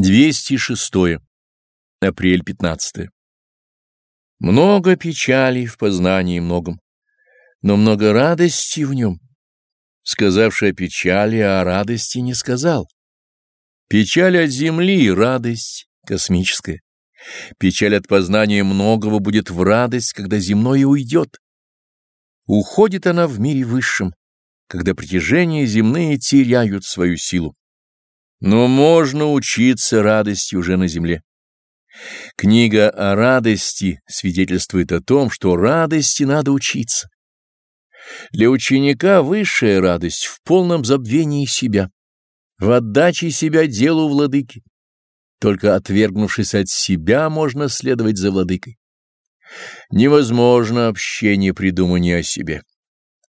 206. Апрель 15. Много печали в познании многом, но много радости в нем. Сказавший о печали, а о радости не сказал. Печаль от земли — радость космическая. Печаль от познания многого будет в радость, когда земное уйдет. Уходит она в мире высшем, когда притяжения земные теряют свою силу. Но можно учиться радости уже на земле. Книга о радости свидетельствует о том, что радости надо учиться. Для ученика высшая радость в полном забвении себя, в отдаче себя делу владыки. Только отвергнувшись от себя, можно следовать за владыкой. Невозможно общение придумания о себе.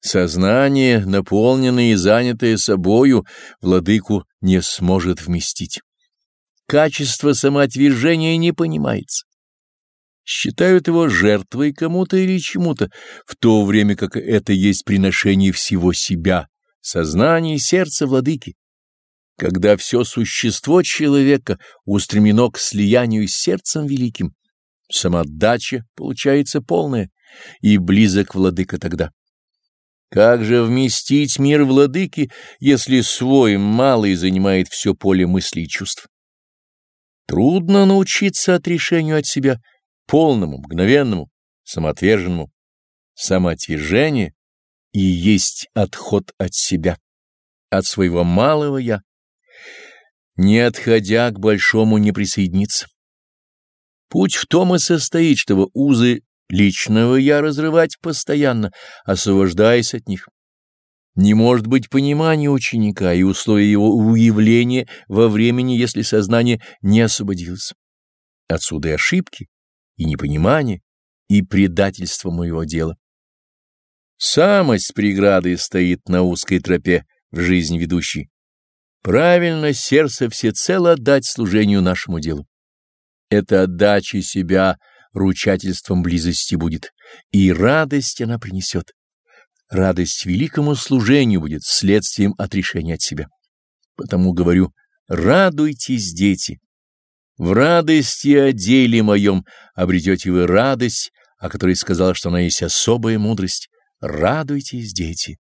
Сознание, наполненное и занятое собою, владыку не сможет вместить. Качество самоотвержения не понимается. Считают его жертвой кому-то или чему-то, в то время как это есть приношение всего себя, сознания и сердца владыки. Когда все существо человека устремлено к слиянию с сердцем великим, самоотдача получается полная, и близок владыка тогда. Как же вместить мир владыки, если свой малый занимает все поле мыслей и чувств? Трудно научиться отрешению от себя, полному, мгновенному, самоотверженному. Самоотвержение и есть отход от себя, от своего малого «я», не отходя к большому не присоединиться. Путь в том и состоит, чтобы узы Личного я разрывать постоянно, освобождаясь от них. Не может быть понимания ученика и условия его уявления во времени, если сознание не освободилось. Отсюда и ошибки, и непонимание, и предательство моего дела. Самость преграды стоит на узкой тропе в жизнь ведущей. Правильно сердце всецело отдать служению нашему делу. Это отдача себя — ручательством близости будет, и радость она принесет. Радость великому служению будет следствием отрешения от себя. Потому говорю, радуйтесь, дети. В радости о деле моем обретете вы радость, о которой сказал, что она есть особая мудрость. Радуйтесь, дети.